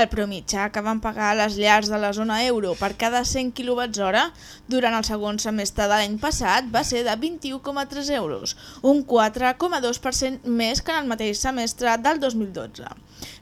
El preu mitjà que van pagar les llars de la zona euro per cada 100 kWh durant el segon semestre de l'any passat va ser de 21,3 euros, un 4,2% més que en el mateix semestre del 2012.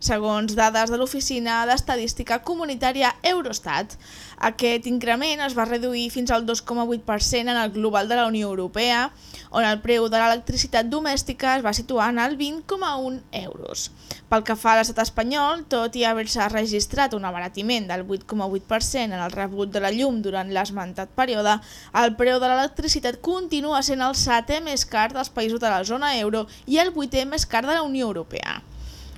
Segons dades de l'Oficina d'Estadística Comunitària Eurostat, aquest increment es va reduir fins al 2,8% en el global de la Unió Europea, on el preu de l'electricitat domèstica es va situar en el 20,1 euros. Pel que fa a l'estat espanyol, tot i haver-se registrat un abaratiment del 8,8% en el rebut de la llum durant l'esmentat període, el preu de l'electricitat continua sent el setè més car dels països de la zona euro i el vuitè més car de la Unió Europea.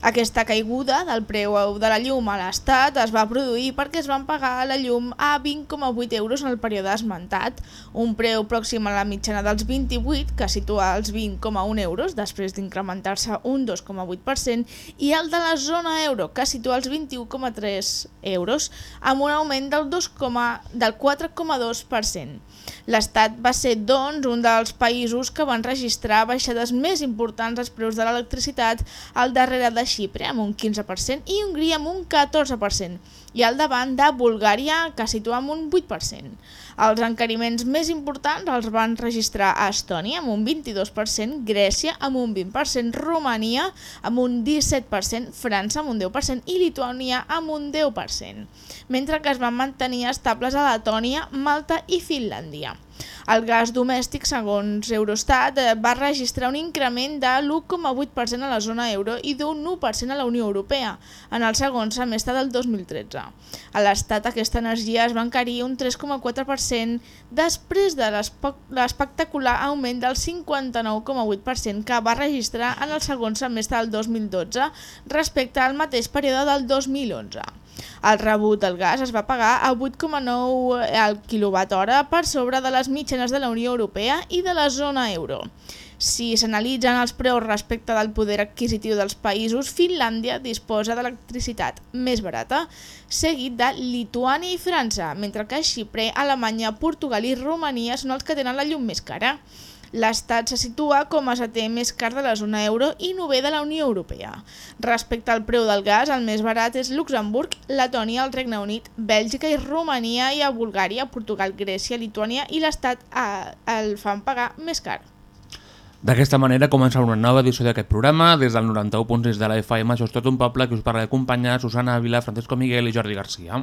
Aquesta caiguda del preu de la llum a l'Estat es va produir perquè es van pagar la llum a 20,8 euros en el període esmentat, un preu pròxim a la mitjana dels 28, que situa els 20,1 euros després d'incrementar-se un 2,8%, i el de la zona euro, que situa els 21,3 euros, amb un augment del, 2, del 4,2%. L'Estat va ser, doncs, un dels països que van registrar baixades més importants als preus de l'electricitat al darrere de Xipre, amb un 15%, i Hongria amb un 14%, i al davant de Bulgària, que situa amb un 8%. Els encariments més importants els van registrar a Estònia amb un 22%, Grècia amb un 20%, Romania amb un 17%, França amb un 10% i Lituània amb un 10%, mentre que es van mantenir estables a Letònia, Malta i Finlàndia. El gas domèstic, segons Eurostat, eh, va registrar un increment de l'1,8% a la zona euro i d'un 1% a la Unió Europea en el segon semestre del 2013. A l'Estat aquesta energia es va encarir un 3,4% després de l'espectacular augment del 59,8% que va registrar en el segon semestre del 2012 respecte al mateix període del 2011. El rebut del gas es va pagar a 8,9 al hora per sobre de les mitjanes de la Unió Europea i de la zona euro. Si s'analitzen els preus respecte del poder adquisitiu dels països, Finlàndia disposa d'electricitat més barata, seguit de Lituània i França, mentre que Xipre, Alemanya, Portugal i Romania són els que tenen la llum més cara. L'estat se situa com a setè més car de la zona euro i nové de la Unió Europea. Respecte al preu del gas, el més barat és Luxemburg, Letònia, el Regne Unit, Bèlgica i Romania i a Bulgària, Portugal, Grècia, Lituània i l'estat el fan pagar més car. D'aquesta manera comença una nova edició d'aquest programa. Des del 91.6 de la FM, això és tot un poble que us parla d'acompanyar Susana Ávila, Francisco Miguel i Jordi Garcia.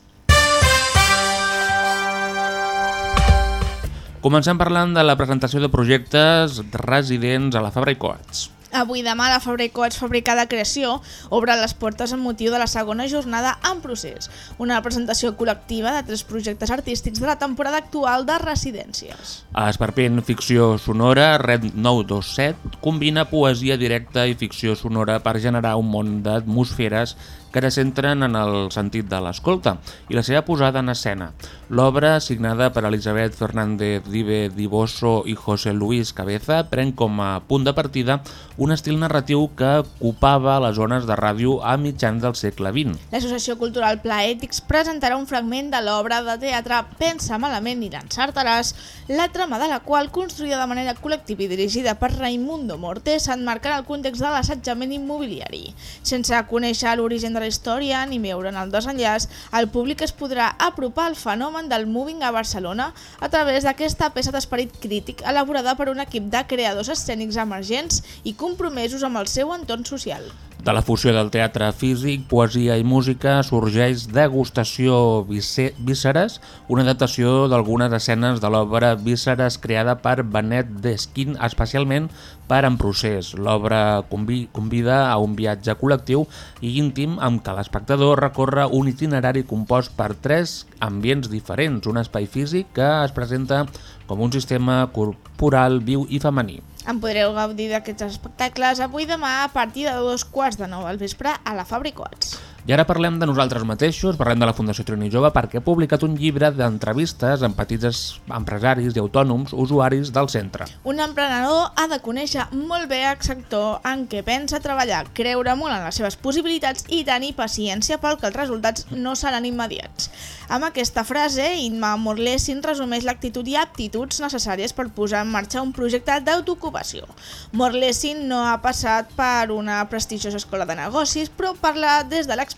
Comencem parlant de la presentació de projectes residents a la Fabra i Coats. Avui demà la Fabra i Coats Fàbrica de Creació obre les portes amb motiu de la segona jornada en procés, una presentació col·lectiva de tres projectes artístics de la temporada actual de residències. A Esparpent Ficció Sonora, Red 927 combina poesia directa i ficció sonora per generar un món d'atmosferes que ara centren en el sentit de l'escolta i la seva posada en escena. L'obra, signada per Elisabet Fernández Dive Diboso i José Luis Cabeza, pren com a punt de partida un estil narratiu que ocupava les zones de ràdio a mitjans del segle XX. L'Associació Cultural Plaètics presentarà un fragment de l'obra de teatre Pensa malament i l'encertaràs, la trama de la qual, construïda de manera col·lectiva i dirigida per Raimundo Morte, s'enmarca en el context de l'assetjament immobiliari. Sense conèixer l'origen de la història ni veure en el desenllaç, el públic es podrà apropar al fenomen del moving a Barcelona a través d'aquesta peça d'esperit crític elaborada per un equip de creadors escènics emergents i compromesos amb el seu entorn social. De la fusió del teatre físic, poesia i música sorgeix Degustació Vísceres, una adaptació d'algunes escenes de l'obra Vísceres creada per Benet Desquin especialment per En Procés. L'obra convi convida a un viatge col·lectiu i íntim amb què l'espectador recorre un itinerari compost per tres ambients diferents, un espai físic que es presenta com un sistema corporal viu i femení. En podreu gaudir d'aquests espectacles avui demà a partir de dos quarts de nou al vespre a la Fabricots. I ara parlem de nosaltres mateixos, parlem de la Fundació Trini Jove perquè ha publicat un llibre d'entrevistes amb petits es- empresaris i autònoms usuaris del centre. Un emprenedor ha de conèixer molt bé el sector en què pensa treballar, creure molt en les seves possibilitats i tenir paciència perquè els resultats no seran immediats. Amb aquesta frase, Inma Morlesin resumeix l'actitud i aptituds necessàries per posar en marxa un projecte d'autoocupació. Morlesin no ha passat per una prestigiosa escola de negocis, però parla des de l'experiència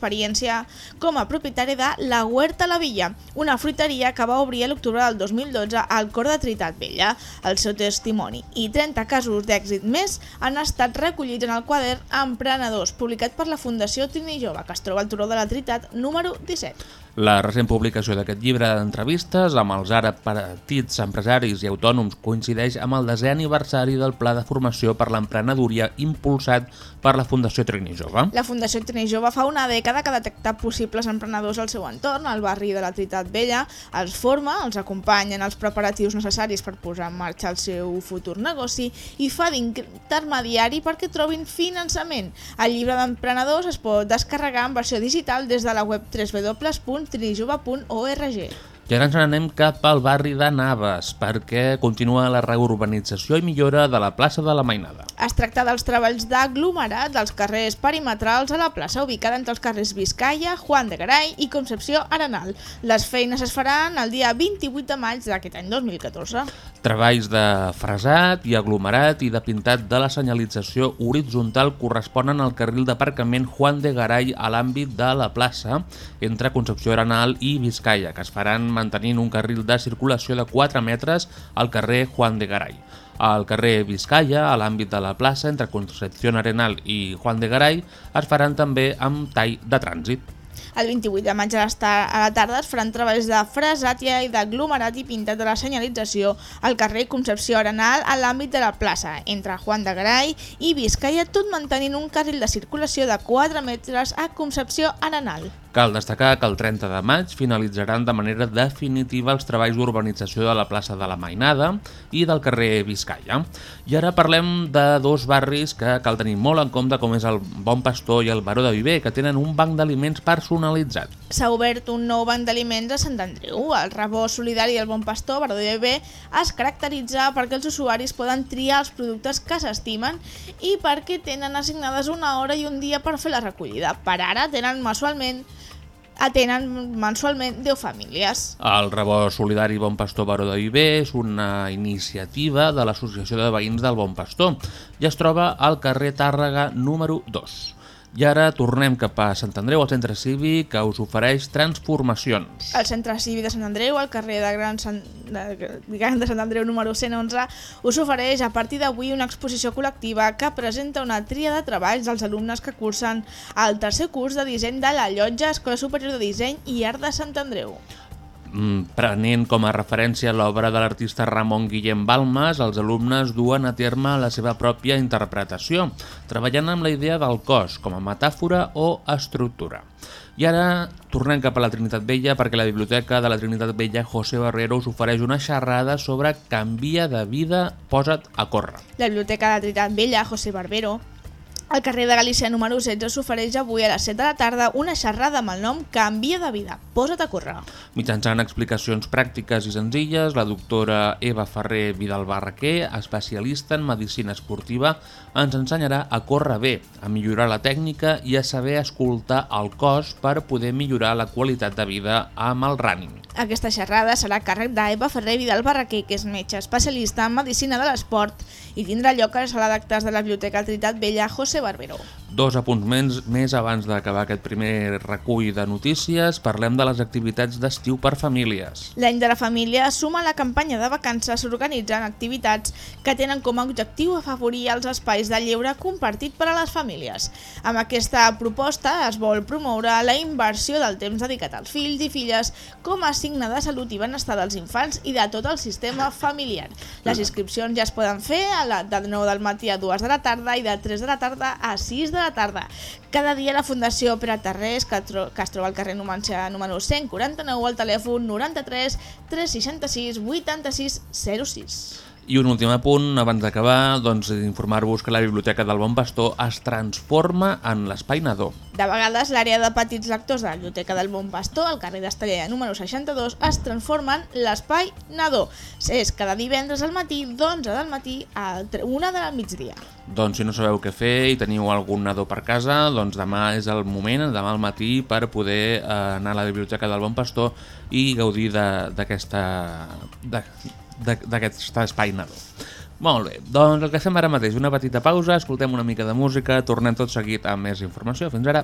com a propietari de La Huerta La Villa, una fruiteria que va obrir l'octubre del 2012 al cor de Tritat Vella. El seu testimoni i 30 casos d'èxit més han estat recollits en el quadern Emprenedors, publicat per la Fundació Trini Jove, que es troba al Turó de la Tritat, número 17. La recent publicació d'aquest llibre d'entrevistes amb els ara petits empresaris i autònoms coincideix amb el desè aniversari del Pla de Formació per l'Emprenedoria impulsat per la Fundació Trini Jove. La Fundació Trini Jove fa una dècada que detecta possibles emprenedors al seu entorn, al barri de la Tritat Vella, els forma, els acompanya en els preparatius necessaris per posar en marxa el seu futur negoci i fa d'intermediari perquè trobin finançament. El llibre d'emprenedors es pot descarregar en versió digital des de la web www.trinijove.org. I ara ens n'anem cap al barri de Naves perquè continua la reurbanització i millora de la plaça de la Mainada. Es tracta dels treballs d'aglomerat dels carrers perimetrals a la plaça ubicada entre els carrers Vizcaya, Juan de Garay i Concepció Arenal. Les feines es faran el dia 28 de maig d'aquest any 2014. Treballs de fresat i aglomerat i de pintat de la senyalització horitzontal corresponen al carril d'aparcament Juan de Garay a l'àmbit de la plaça entre Concepció Arenal i Vizcaya, que es faran mantenint un carril de circulació de 4 metres al carrer Juan de Garay. Al carrer Vizcaya, a l'àmbit de la plaça, entre Concepción Arenal i Juan de Garay, es faran també amb tall de trànsit. El 28 de maig a la tarda es faran treballs de fresat i d'aglomerat i pintat de la senyalització al carrer Concepció Arenal a l'àmbit de la plaça, entre Juan de Garay i Vizcaya, tot mantenint un carril de circulació de 4 metres a Concepció Arenal. Cal destacar que el 30 de maig finalitzaran de manera definitiva els treballs d'urbanització de la plaça de la Mainada i del carrer Vizcaya. I ara parlem de dos barris que cal tenir molt en compte, com és el Bon Pastor i el Baró de Viver, que tenen un banc d'aliments personalitzat. S'ha obert un nou banc d'aliments a Sant Andreu. El rebost solidari del Bon Pastor, Baró de Bebé, es caracteritza perquè els usuaris poden triar els productes que s'estimen i perquè tenen assignades una hora i un dia per fer la recollida. Per ara tenen mensualment atenen mensualment 10 famílies. El rebost solidari Bon Pastor Baró de Viver és una iniciativa de l'Associació de Veïns del Bon Pastor i es troba al carrer Tàrrega número 2. I ara tornem cap a Sant Andreu, al centre cívic, que us ofereix transformacions. El Centre Cívic de Sant Andreu, al carrer de Gran, Sant, de, Gran de Sant Andreu número 111, us ofereix a partir d'avui una exposició col·lectiva que presenta una tria de treballs dels alumnes que cursen el tercer curs de disseny de la Llotja Escola Superior de Disseny i Art de Sant Andreu. Mm, Prenent com a referència l'obra de l'artista Ramon Guillem Balmes, els alumnes duen a terme la seva pròpia interpretació, treballant amb la idea del cos com a metàfora o estructura. I ara tornem cap a la Trinitat Vella perquè la Biblioteca de la Trinitat Vella José Barrero us ofereix una xerrada sobre Canvia de vida, posa't a córrer. La Biblioteca de Tritat Vella, José Barbero, al carrer de Galícia número 16 s'ofereix avui a les 7 de la tarda una xerrada amb el nom Canvia de vida, posa't a córrer. Mitjançant explicacions pràctiques i senzilles, la doctora Eva Ferrer Vidal Barraquer, especialista en medicina esportiva, ens ensenyarà a córrer bé, a millorar la tècnica i a saber escoltar el cos per poder millorar la qualitat de vida amb el running. Aquesta xerrada serà a càrrec d'Eva Ferrer Vidal Barraquer, que és metge especialista en medicina de l'esport i tindrà lloc a la sala d'actes de la Biblioteca Tritat Vella José Barbero. Dos apunts més, abans d'acabar aquest primer recull de notícies, parlem de les activitats d'estiu per famílies. L'any de la família suma la campanya de vacances organitzant activitats que tenen com a objectiu afavorir els espais de lleure compartit per a les famílies. Amb aquesta proposta es vol promoure la inversió del temps dedicat als fills i filles com a signe de salut i benestar dels infants i de tot el sistema familiar. Les inscripcions ja es poden fer a la, de 9 del matí a 2 de la tarda i de 3 de la tarda a 6 de la tarda. Cada dia la Fundació Pere Tarrés, que, que es troba al carrer Numancia número 149, al telèfon 93 366 86 06. I un últim apunt, abans d'acabar, doncs informar-vos que la Biblioteca del Bon Pastor es transforma en l'Espai Nadó. De vegades, l'àrea de petits lectors de la Biblioteca del Bon Pastor, al carrer d'Estellella número 62, es transforma en l'Espai Nadó. És cada divendres al matí, d'11 del matí a 1 de la migdia. Doncs si no sabeu què fer i teniu algun nadó per casa, doncs demà és el moment, demà al matí, per poder eh, anar a la Biblioteca del Bon Pastor i gaudir d'aquesta d'aquest espai nadó. Molt bé, doncs el que fem ara mateix, una petita pausa, escoltem una mica de música, tornem tot seguit amb més informació. Fins ara.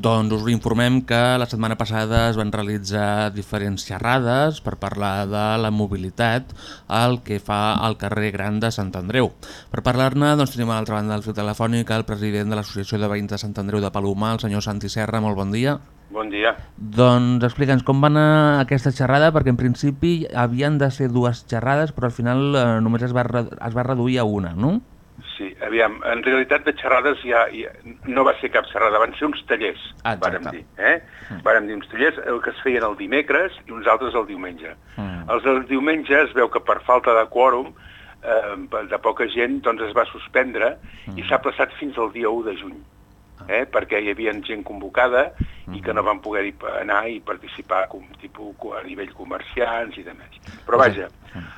Doncs us informem que la setmana passada es van realitzar diferents xerrades per parlar de la mobilitat al que fa al carrer Gran de Sant Andreu. Per parlar-ne doncs, tenim a l'altra banda del fil telefònic el president de l'Associació de Veïns de Sant Andreu de Palomar, el senyor Santi Serra. Molt bon dia. Bon dia. Doncs explica'ns com va anar aquesta xerrada, perquè en principi havien de ser dues xerrades, però al final eh, només es va, es va reduir a una, no? Sí, aviam, en realitat de xerrades ja, ja no va ser cap xerrada, van ser uns tallers, Ah, exacte. vàrem dir. Eh? Vàrem dir uns tallers el que es feien el dimecres i uns altres el diumenge. Mm. Els del diumenge es veu que per falta de quòrum, eh, de poca gent, doncs es va suspendre i s'ha plaçat fins al dia 1 de juny. Eh? perquè hi havia gent convocada i que no van poder anar i participar com, tipus, a nivell comerciants i demés. Però vaja,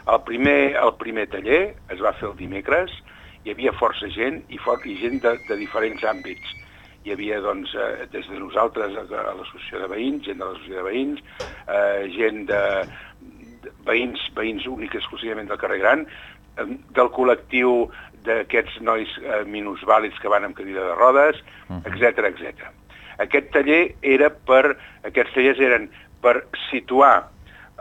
el primer, el primer taller es va fer el dimecres, hi havia força gent i, for i gent de, de diferents àmbits. Hi havia, doncs, eh, des de nosaltres a, a l'associació de veïns, gent de l'associació de veïns, eh, gent de, de veïns, veïns únics exclusivament del carrer Gran, eh, del col·lectiu d'aquests nois eh, minusvàlids que van amb cadira de rodes, etc etc. Aquest taller era per, aquests tallers eren per situar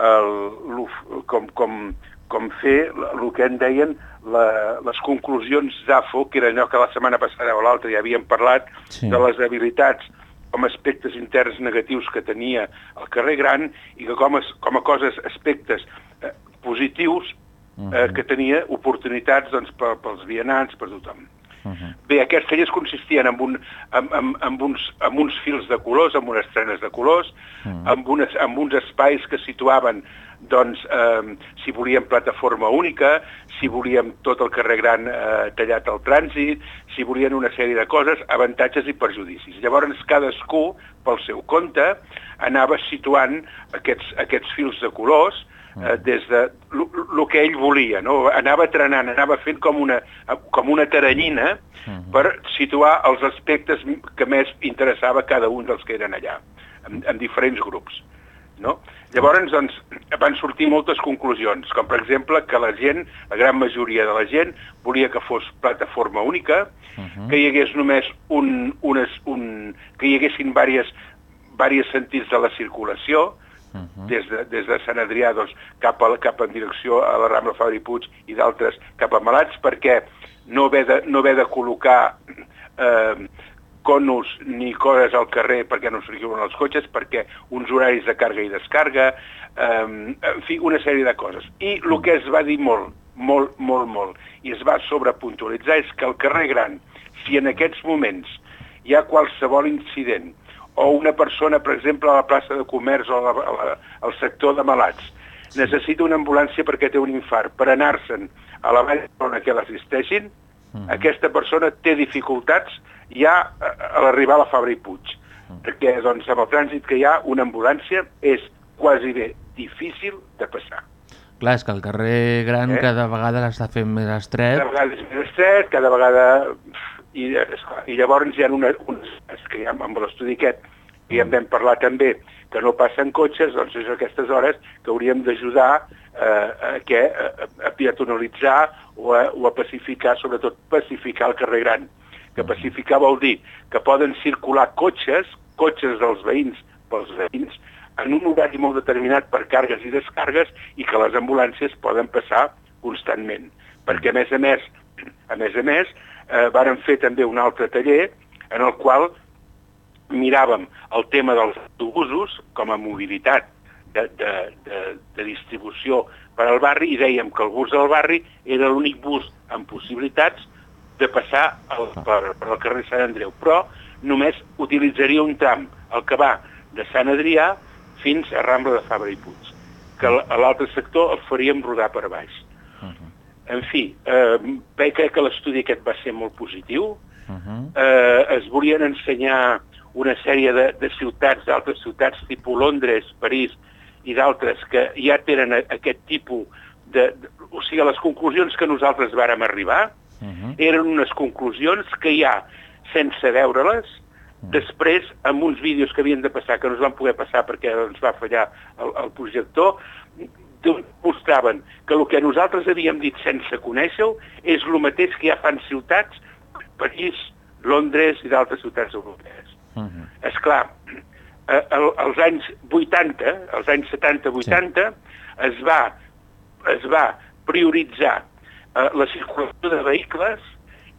el, com, com, com fer el que en deien la, les conclusions d'AFO, que era allò que la setmana passada o l'altra ja havíem parlat, Sí. de les habilitats com a aspectes interns negatius que tenia el carrer Gran i que com a, com a coses, aspectes eh, positius eh, que tenia oportunitats doncs, pels vianants, per tothom. Bé, aquests tallers consistien en, un, en, en, en, uns, en uns fils de colors, amb unes trenes de colors, amb, unes, amb uns espais que situaven doncs, eh, si volíem plataforma única, si volíem tot el carrer gran eh, tallat al trànsit, si volien una sèrie de coses, avantatges i perjudicis. Llavors cadascú, pel seu compte, anava situant aquests, aquests fils de colors eh, des de el que ell volia, no? anava trenant, anava fent com una, com una taranyina per situar els aspectes que més interessava cada un dels que eren allà, en, en diferents grups. No? Llavors, doncs, van sortir moltes conclusions, com per exemple que la gent, la gran majoria de la gent, volia que fos plataforma única, que hi hagués només un, unes, un, que hi haguessin diverses, sentits de la circulació, des, de, des de Sant Adrià doncs, cap, a, cap en direcció a la Rambla Fabri Puig i d'altres cap a Malats, perquè no haver de, no haver de col·locar eh, conos ni coses al carrer perquè no s'arriben els cotxes, perquè uns horaris de càrrega i descarga, eh, en fi, una sèrie de coses. I el que es va dir molt, molt, molt, molt, i es va sobrepuntualitzar és que el carrer Gran, si en aquests moments hi ha qualsevol incident o una persona, per exemple, a la plaça de comerç o a la, a la, al sector de malats, necessita una ambulància perquè té un infart, per anar-se'n a la vall que l'assisteixin, aquesta persona té dificultats ja a, a l'arribar a la Fabra i Puig, perquè doncs, amb el trànsit que hi ha, una ambulància és quasi bé difícil de passar. Clar, és que el carrer gran Eh? cada vegada l'està fent més estret. Cada vegada és més estret, cada vegada... I, i llavors hi ha una, uns, és que ja amb l'estudi aquest, i en vam parlar també, que no passen cotxes, doncs és aquestes hores que hauríem d'ajudar eh, a, què, a, a peatonalitzar o a, o a pacificar, sobretot pacificar el carrer gran. Que pacificar vol dir que poden circular cotxes, cotxes dels veïns pels veïns, en un horari molt determinat per càrregues i descargues i que les ambulàncies poden passar constantment. Perquè, a més a més, a més a més, eh, varen fer també un altre taller en el qual miràvem el tema dels autobusos com a mobilitat de, de, de, de distribució per al barri i dèiem que el bus del barri era l'únic bus amb possibilitats de passar el, per, per al carrer Sant Andreu, però només utilitzaria un tram, el que va de Sant Adrià fins a Rambla de Fabra i Puig, que l'altre sector el faríem rodar per baix. En fi, eh, crec que l'estudi aquest va ser molt positiu. Eh, es volien ensenyar una sèrie de, de ciutats, d'altres ciutats, tipus Londres, París i d'altres, que ja tenen a- aquest tipus de, de... O sigui, les conclusions que nosaltres vàrem arribar eren unes conclusions que ja, sense veure-les, després, amb uns vídeos que havien de passar, que no es van poder passar perquè ens va fallar el, el projector, doncs mostraven que el que nosaltres havíem dit sense conèixer-ho és el mateix que ja fan ciutats, París, Londres i d'altres ciutats europees. És clar, eh, el, als anys 80, als anys 70-80, es, va, es va prioritzar eh, la circulació de vehicles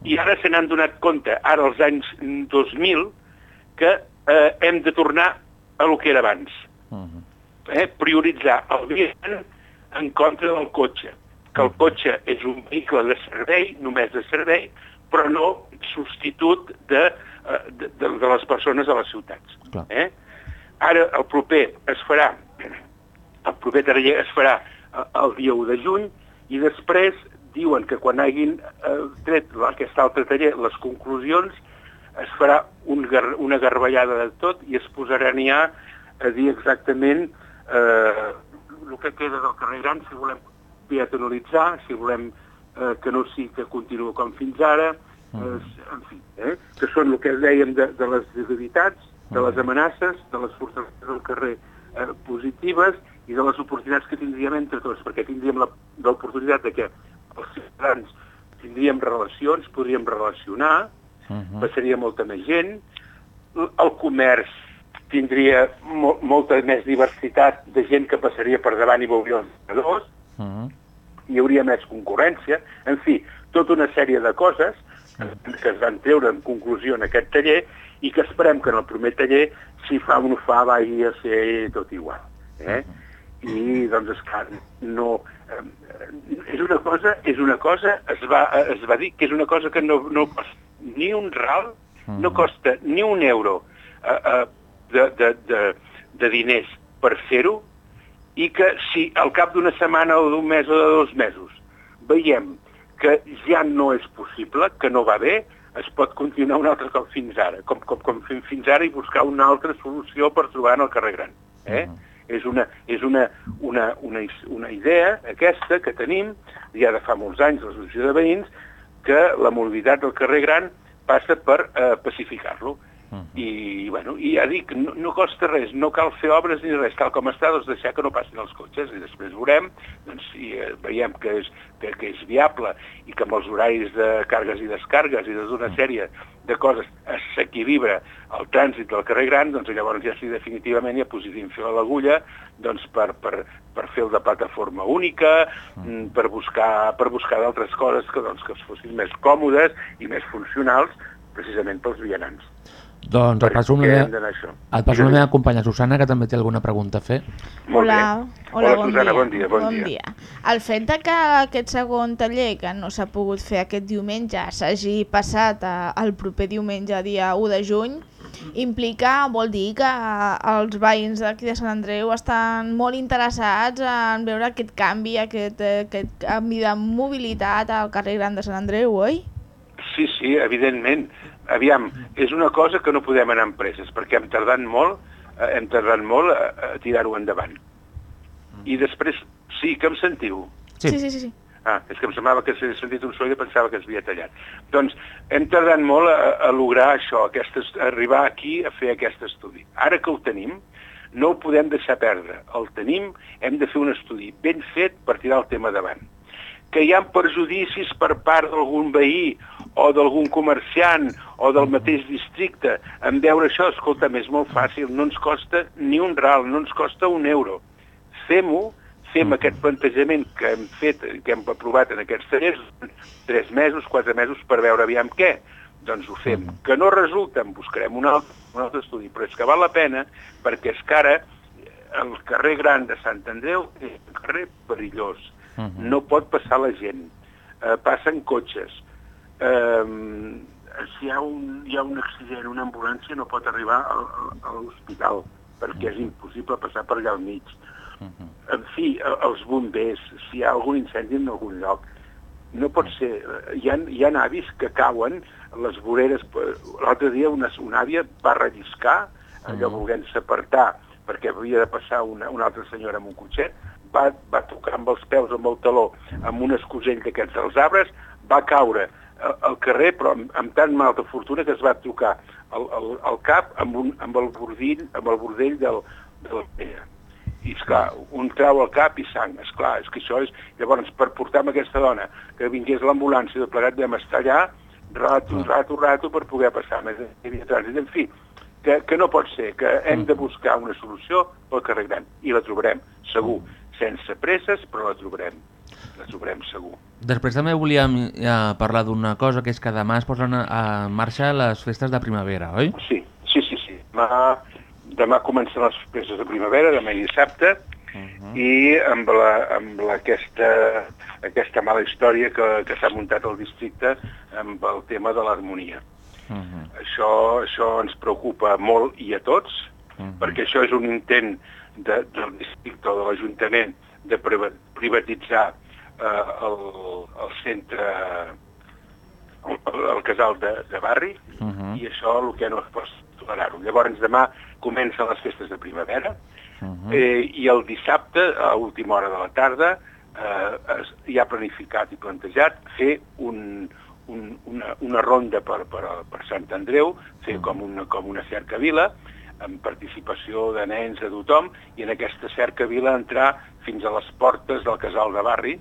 i ara se n'han donat compte, ara als anys 2000, que eh, hem de tornar a lo que era abans. Eh? Prioritzar el viatge en contra del cotxe. Que el cotxe és un vehicle de servei, només de servei, però no substitut de, eh, de, de, de les persones a les ciutats. Clar. Eh? Ara, el proper es farà, el proper taller es farà eh, el dia 1 de juny i després diuen que quan hagin eh, tret aquest altre taller les conclusions es farà un una garballada de tot i es posaran ja a dir exactament eh, el que queda del carrer Gran, si volem peatonalitzar, si volem eh, que no sigui que continuï com fins ara, eh, en fi, eh, que són el que dèiem de, de les debilitats, de les amenaces, de les fortaleses del carrer eh, positives i de les oportunitats que tindríem entre tots, perquè tindríem la- l'oportunitat de que els ciutadans tindríem relacions, podríem relacionar, passaria molta més gent, el comerç tindria mo molta més diversitat de gent que passaria per davant i veuria els venedors, hi hauria més concurrència, en fi, tota una sèrie de coses que es van treure en conclusió en aquest taller i que esperem que en el primer taller, si fa o no fa, vagi a ser tot igual. Eh? i doncs esclar, no... Eh, és una cosa, és una cosa, es va, es va dir que és una cosa que no, no costa ni un ral, no costa ni un euro eh, eh, de, de, de, de diners per fer-ho i que si al cap d'una setmana o d'un mes o de dos mesos veiem que ja no és possible, que no va bé, es pot continuar un altre cop fins ara, com, com, com fins ara i buscar una altra solució per trobar en el carrer Gran. Eh? És, una, és una, una, una, una idea aquesta que tenim ja de fa molts anys l'associació de veïns que la mobilitat del carrer Gran passa per eh, pacificar-lo. I, bueno, i ja dic, no, no costa res, no cal fer obres ni res, tal com està, doncs deixar que no passin els cotxes i després veurem, doncs si eh, veiem que és, que, que és viable i que amb els horaris de cargues i descargues i de tota una sèrie de coses s'equilibra el trànsit del carrer Gran, doncs llavors ja sí definitivament ja positim fer a l'agulla doncs per, per, per fer el de plataforma única, mm, per buscar, per buscar d'altres coses que, doncs, que fossin més còmodes i més funcionals precisament pels vianants. Doncs et passo meva, et passo la meva companya Susana, que també té alguna pregunta a fer. Molt Hola, bé. hola, bon, Susana, dia. bon dia. Bon, dia. El fet de que aquest segon taller, que no s'ha pogut fer aquest diumenge, s'hagi passat a, al proper diumenge, dia 1 de juny, implica, vol dir que els veïns d'aquí de Sant Andreu estan molt interessats en veure aquest canvi, aquest, eh, aquest canvi de mobilitat al carrer Gran de Sant Andreu, oi? Sí, sí, evidentment. Aviam, és una cosa que no podem anar amb presses, perquè hem tardat molt, eh, hem tardat molt a, a tirar-ho endavant. I després, sí, que em sentiu? Sí. sí, sí. sí, sí. Ah, és que em semblava que s'havia sentit un soroll i pensava que es havia tallat. Doncs hem tardat molt a, a lograr això, aquest, est- a arribar aquí a fer aquest estudi. Ara que ho tenim, no ho podem deixar perdre. El tenim, hem de fer un estudi ben fet per tirar el tema davant. Que hi ha perjudicis per part d'algun veí o d'algun comerciant o del mateix districte en veure això, escolta'm, és molt fàcil, no ens costa ni un ral, no ens costa un euro. Fem-ho, fem aquest plantejament que hem fet, que hem aprovat en aquests tallers, tres mesos, quatre mesos, per veure aviam què. Doncs ho fem. Que no resulta, en buscarem un altre, un altre estudi, però és que val la pena perquè és que ara eh, el carrer Gran de Sant Andreu és un carrer perillós. No pot passar la gent. Eh, passen cotxes. Eh, si hi ha, un, hi ha un accident, una ambulància no pot arribar al- a l'hospital perquè és impossible passar per allà al mig. En fi, els bombers, si hi ha algun incendi en algun lloc, no pot ser. Hi ha, hi ha avis que cauen les voreres. eh, L'altre dia una, una àvia va relliscar, allò volent-se apartar, perquè havia de passar una, una altra senyora amb un cotxet, va, va tocar amb els peus, amb el taló, amb un escusell d'aquests dels arbres, va caure al, carrer, però amb, amb tan malta fortuna que es va tocar el, el, el cap amb, un, amb el bordill, amb el bordell del, de la pella. I, esclar, un trau al cap i sang. Esclar, és que això és... Llavors, per portar amb aquesta dona que vingués l'ambulància de plegat vam estar allà rato, rato, rato per poder passar. Més hi havia trànsit. En fi, que, que no pot ser, que hem de buscar una solució pel carrer Gran. I la trobarem, segur. Sense presses, però la trobarem. La trobarem segur. Després també volíem eh, parlar d'una cosa, que és que demà es posen a- en marxa les festes de primavera, oi? Sí, sí, sí. sí. Demà, demà comencen les festes de primavera, demà i dissabte, i amb, la, amb la, aquesta, aquesta mala història que, que s'ha muntat al districte amb el tema de l'harmonia. Això, això ens preocupa molt i a tots, perquè això és un intent de, del districte o de l'Ajuntament de priva- privatitzar eh, el, el centre, el, el casal de, de barri, Mhm. i això el que no es pot tolerar-ho. Llavors demà comencen les festes de primavera eh, i el dissabte, a última hora de la tarda, eh, es, hi ha planificat i plantejat fer un, un, una, una ronda per, per, per Sant Andreu, fer com una, com una cercavila, amb participació de nens, de tothom, i en aquesta cercavila entrar fins a les portes del casal de barri,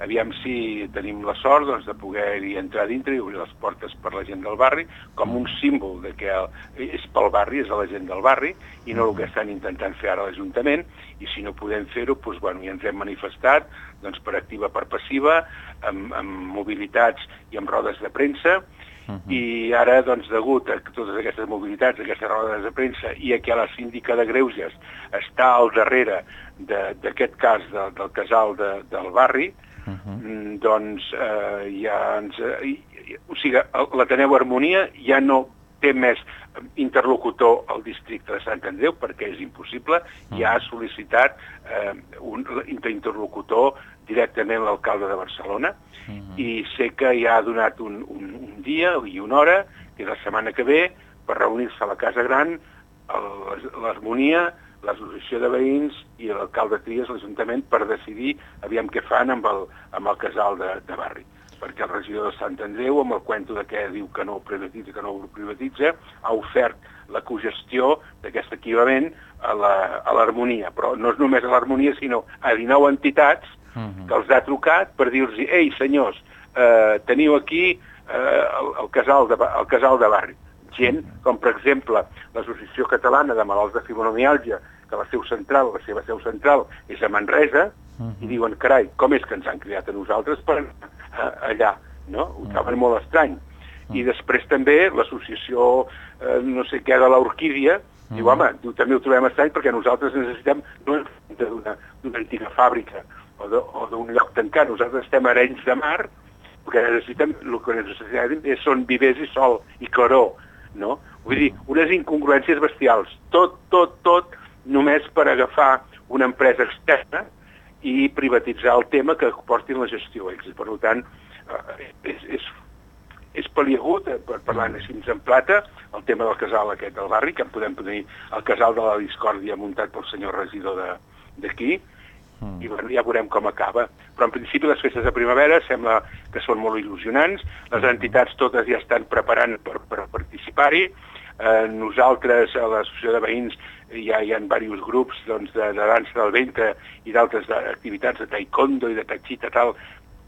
aviam si tenim la sort doncs, de poder-hi entrar dintre i obrir les portes per la gent del barri, com un símbol de que el, és pel barri, és a la gent del barri, i no el que estan intentant fer ara l'Ajuntament, i si no podem fer-ho, doncs, bueno, ja ens hem manifestat doncs, per activa, per passiva, amb, amb mobilitats i amb rodes de premsa, I ara, doncs, degut a totes aquestes mobilitats, aquestes rodes de premsa i a que la síndica de Greuges està al darrere de- d'aquest cas de, del casal de, del barri, mm, doncs eh, ja ens... Eh, o sigui, l'Ateneu Harmonia ja no té més interlocutor al districte de Sant Andreu perquè és impossible, ja ha sol·licitat eh, un interlocutor directament l'alcalde de Barcelona. I sé que ja ha donat un, un, un dia i una hora, que és la setmana que ve, per reunir-se a la Casa Gran, l'Harmonia, l'associació de veïns i l'alcalde Trias, l'Ajuntament, per decidir aviam què fan amb el, amb el casal de, de barri perquè el regidor de Sant Andreu, amb el cuento de què diu que no ho privatitza, que no ho privatitza, ha ofert la cogestió d'aquest equipament a l'harmonia. Però no és només a l'harmonia, sinó a 19 entitats que els ha trucat per dir-los, ei, senyors, eh, teniu aquí eh, el, el, casal de, el casal de barri. Gent, com per exemple l'Associació Catalana de Malalts de Fibromialgia, que la seu central, la seva seu central és a Manresa, i diuen, carai, com és que ens han cridat a nosaltres per allà, no? Ho troben molt estrany. I després també l'associació, eh, no sé què, de l'Orquídia, diu, home, diu, també ho trobem estrany perquè nosaltres necessitem no d'una antiga fàbrica o d'un lloc tancat, nosaltres estem a Arenys de Mar, perquè necessitem, el que necessitem és, són vivers i sol i claror, no? Vull dir, unes incongruències bestials. Tot, tot, tot, només per agafar una empresa externa i privatitzar el tema que portin la gestió ells. I, per tant, eh, és, és, és peliagut, eh, parlar així en plata, el tema del casal aquest del barri, que podem tenir el casal de la discòrdia muntat pel senyor regidor de- d'aquí, i bueno, ja veurem com acaba. Però en principi les festes de primavera sembla que són molt il·lusionants, les entitats totes ja estan preparant per, per participar-hi, eh, nosaltres a l'associació de veïns ja hi ha diversos grups doncs, de, de dansa del ventre i d'altres activitats de taekwondo i de tachita tal,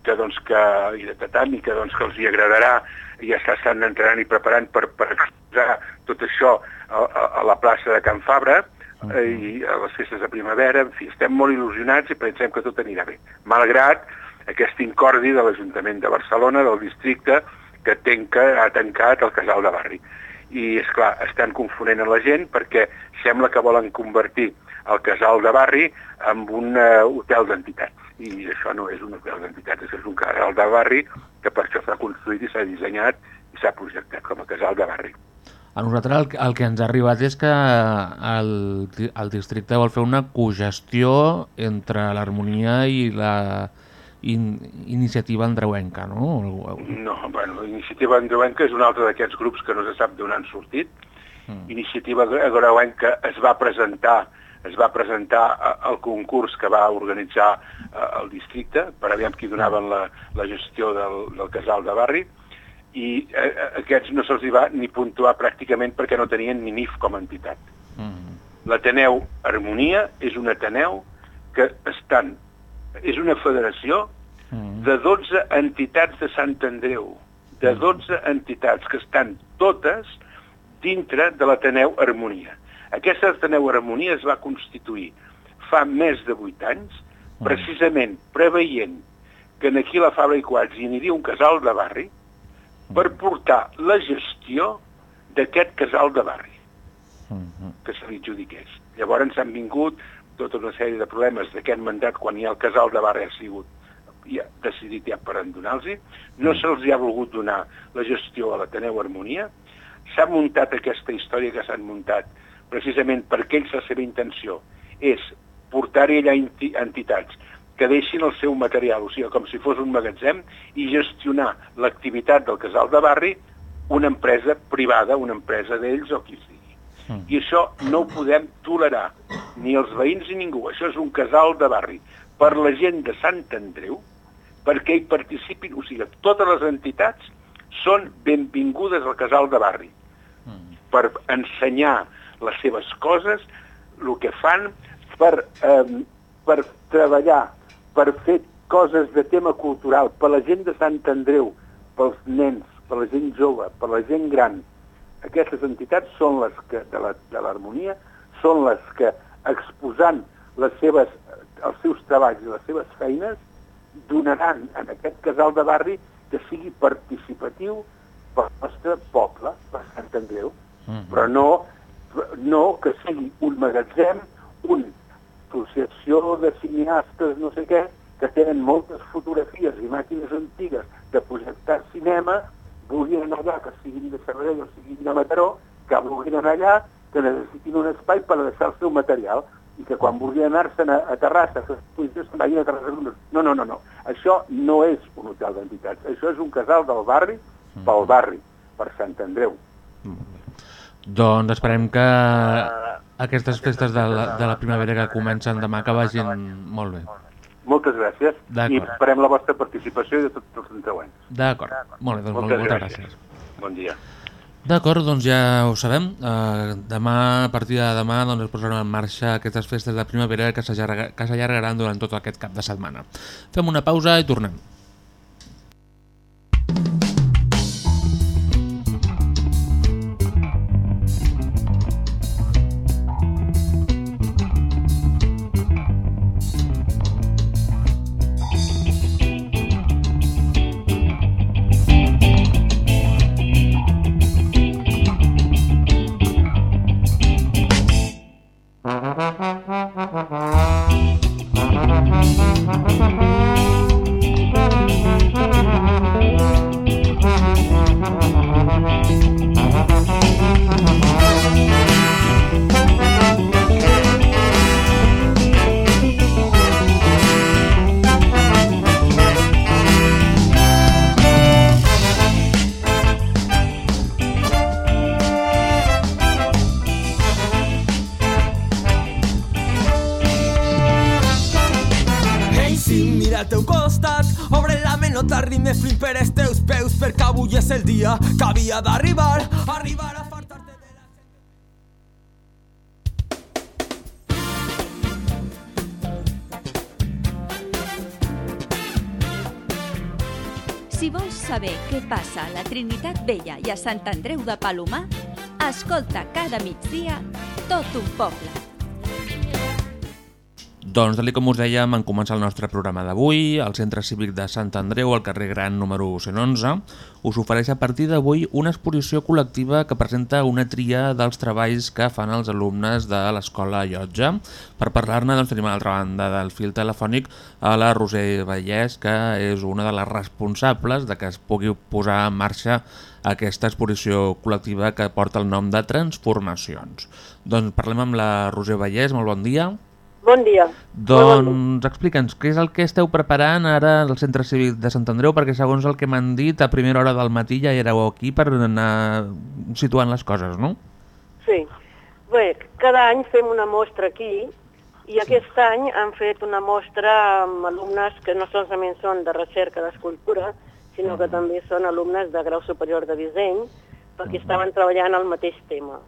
que, doncs, que, i de tatami, que, doncs, que els hi agradarà. I ja s'estan entrenant i preparant per, per exposar tot això a, a, a la plaça de Can Fabra, i a les festes de primavera, en fi, estem molt il·lusionats i pensem que tot anirà bé. Malgrat aquest incordi de l'Ajuntament de Barcelona, del districte, que tanca, ha tancat el casal de barri. I, és clar, estan confonent a la gent perquè sembla que volen convertir el casal de barri en un uh, hotel d'entitats. I això no és un hotel d'entitats, és un casal de barri que per això s'ha construït i s'ha dissenyat i s'ha projectat com a casal de barri. A nosaltres el, el que ens ha arribat és que el, el districte vol fer una cogestió entre l'harmonia i la in, iniciativa andreuenca, no? No, bueno, Iniciativa Andreuenca és un altre d'aquests grups que no se sap d'on han sortit. Mm. Iniciativa Andreuenca es va presentar es va presentar al concurs que va organitzar eh, el districte per aviam qui donaven la, la gestió del, del casal de barri i eh, eh, aquests no se'ls va ni puntuar pràcticament perquè no tenien ni NIF com a entitat. L'Ateneu Harmonia és un Ateneu que estan, és una federació de 12 entitats de Sant Andreu, de 12 entitats que estan totes dintre de l'Ateneu Harmonia. Aquesta Ateneu Harmonia es va constituir fa més de 8 anys, precisament preveient que aquí a la Fabra i Quats hi aniria un casal de barri per portar la gestió d'aquest casal de barri que se li adjudiqués. Llavors han vingut tota una sèrie de problemes d'aquest mandat quan ja el casal de barri ha sigut ja, decidit ja per endonar-los. No se'ls hi ha volgut donar la gestió a l'Ateneu Harmonia. S'ha muntat aquesta història que s'han muntat precisament perquè ells la seva intenció és portar-hi allà enti- entitats que deixin el seu material, o sigui, com si fos un magatzem, i gestionar l'activitat del casal de barri una empresa privada, una empresa d'ells o qui sigui. I això no ho podem tolerar, ni els veïns ni ningú. Això és un casal de barri per la gent de Sant Andreu, perquè hi participin, o sigui, totes les entitats són benvingudes al casal de barri per ensenyar les seves coses, el que fan, per, eh, per treballar, per fer coses de tema cultural, per la gent de Sant Andreu, pels nens, per la gent jove, per la gent gran. Aquestes entitats són les que, de l'harmonia, són les que, exposant les seves, els seus treballs i les seves feines, donaran en aquest casal de barri que sigui participatiu pel nostre poble, per Sant Andreu, Mhm. però no, no que sigui un magatzem, una associació de cineastes, no sé què, que tenen moltes fotografies i màquines antigues de projectar cinema, vulguin anar allà, que siguin de Sabadell o siguin de Mataró, que vulguin anar allà, que necessitin un espai per deixar el seu material i que quan vulguin anar-se'n a, a Terrassa, fer exposicions, se'n vagin a Terrassa. No, no, no, no. Això no és un hotel d'entitats. Això és un casal del barri pel barri, per Sant Andreu. Doncs esperem que aquestes festes de la, de la primavera que comencen demà que vagin molt bé. Moltes gràcies i esperem la vostra participació i de tots els entreuents. D'acord, molt bé, doncs molt, moltes gràcies. Bon dia. D'acord, doncs ja ho sabem. Uh, demà, a partir de demà, doncs es posaran en marxa aquestes festes de primavera que s'allargaran durant tot aquest cap de setmana. Fem una pausa i tornem. Ei, dia que havia d'arribar, arribar a fartar-te de la... Si vols saber què passa a la Trinitat Vella i a Sant Andreu de Palomar, escolta cada migdia tot un poble. Doncs, tal com us dèiem, en començar el nostre programa d'avui, el Centre Cívic de Sant Andreu, al carrer Gran número 111, us ofereix a partir d'avui una exposició col·lectiva que presenta una tria dels treballs que fan els alumnes de l'Escola Llotja. Per parlar-ne, doncs, tenim a l'altra banda del fil telefònic a la Roser Vallès, que és una de les responsables de que es pugui posar en marxa aquesta exposició col·lectiva que porta el nom de Transformacions. Doncs parlem amb la Roser Vallès, molt bon dia. Bon dia. Doncs explica'ns, què és el que esteu preparant ara al Centre Cívic de Sant Andreu? Perquè segons el que m'han dit, a primera hora del matí ja éreu aquí per anar situant les coses, no? Sí. Bé, cada any fem una mostra aquí i aquest any han fet una mostra amb alumnes que no solament són de recerca d'escultura, sinó que també són alumnes de grau superior de disseny, perquè estaven treballant al mateix tema.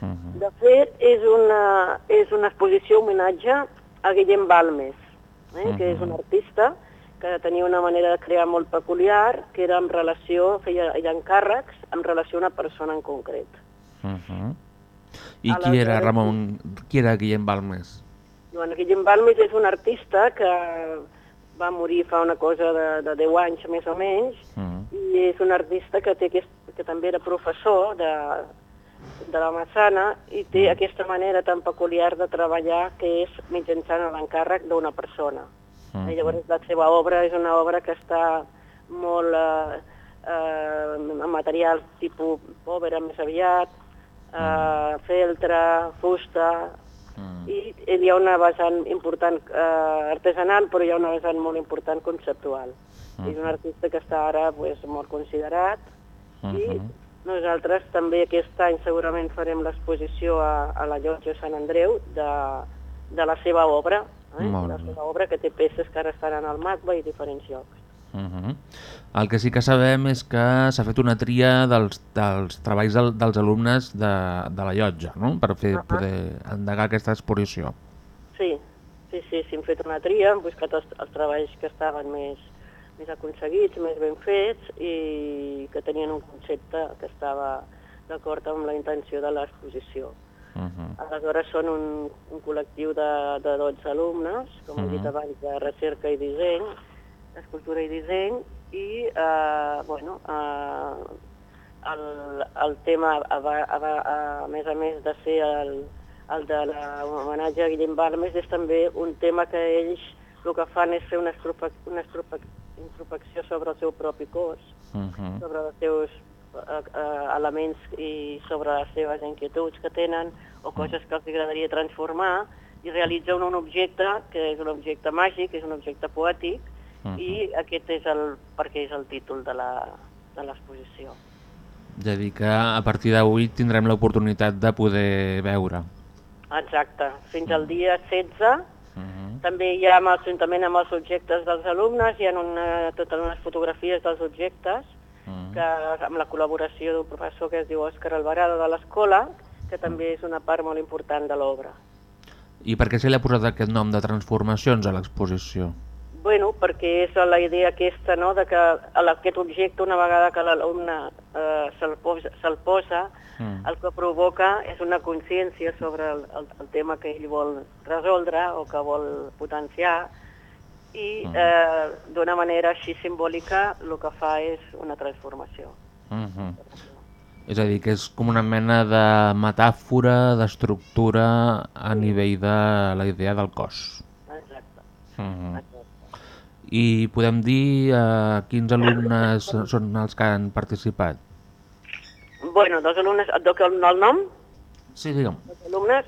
De fet, és una, és una exposició homenatge a Guillem Balmes, eh, que és un artista que tenia una manera de crear molt peculiar, que era en relació, feia feia encàrrecs en relació a una persona en concret. Uh -huh. I A qui era Ramon, qui era Guillem Balmes? Bueno, Guillem Balmes és un artista que va morir fa una cosa de, de 10 anys, més o menys, Uh i és un artista que, té aquest, que també era professor de, de la Massana i té aquesta manera tan peculiar de treballar que és mitjançant l'encàrrec d'una persona. -huh. I llavors la seva obra és una obra que està molt eh, eh, amb materials tipus pobre més aviat, eh, feltre, fusta, i hi ha una vessant important eh, artesanal, però hi ha una vessant molt important conceptual. És un artista que està ara pues, molt considerat i nosaltres també aquest any segurament farem l'exposició a, a la Llotja Sant Andreu de, de la seva obra, eh? Molt la seva obra que té peces que ara estan al MACBA i diferents llocs. Uh -huh. El que sí que sabem és que s'ha fet una tria dels, dels treballs del, dels alumnes de, de la llotja, no? per fer, poder endegar aquesta exposició. Sí, sí, sí, sí, hem fet una tria, hem buscat els, els treballs que estaven més, més aconseguits, més ben fets i que tenien un concepte que estava d'acord amb la intenció de l'exposició. Uh -huh. Aleshores són un, un col·lectiu de, de 12 alumnes, com he dit Mhm. abans, de recerca i disseny, escultura i disseny, i eh, bueno, eh, el, el tema, a, a, a, a més a més de ser el, el de l'homenatge a Guillem Balmes, és també un tema que ells el que fan és fer una, estrope, una estrope, introspecció sobre el seu propi cos, Uh -huh. sobre els seus eh, eh, elements i sobre les seves inquietuds que tenen o coses que els agradaria transformar i realitzen un objecte que és un objecte màgic, és un objecte poètic i aquest és el, perquè és el títol de la- de l'exposició. És a dir, que a partir d'avui tindrem l'oportunitat de poder veure. Exacte, fins al dia 16 també hi ha juntament amb els objectes dels alumnes, hi ha una, totes unes fotografies dels objectes que, amb la col·laboració d'un professor que es diu Òscar Alvarado de l'escola, que també és una part molt important de l'obra. I per què se li ha posat aquest nom de transformacions a l'exposició? Bueno, perquè és la idea aquesta, no?, de que aquest objecte, una vegada que l'alumne eh, se'l posa, se posa Mm. el que provoca és una consciència sobre el, el, el tema que ell vol resoldre o que vol potenciar i eh, d'una manera així simbòlica el que fa és una transformació. Uh -huh. És a dir, que és com una mena de metàfora, d'estructura a nivell de la idea del cos. Exacte. Uh -huh. I podem dir eh, quins alumnes són els que han participat? Bueno, dels alumnes, et dono el, el nom? Sí, digue'm. Els alumnes,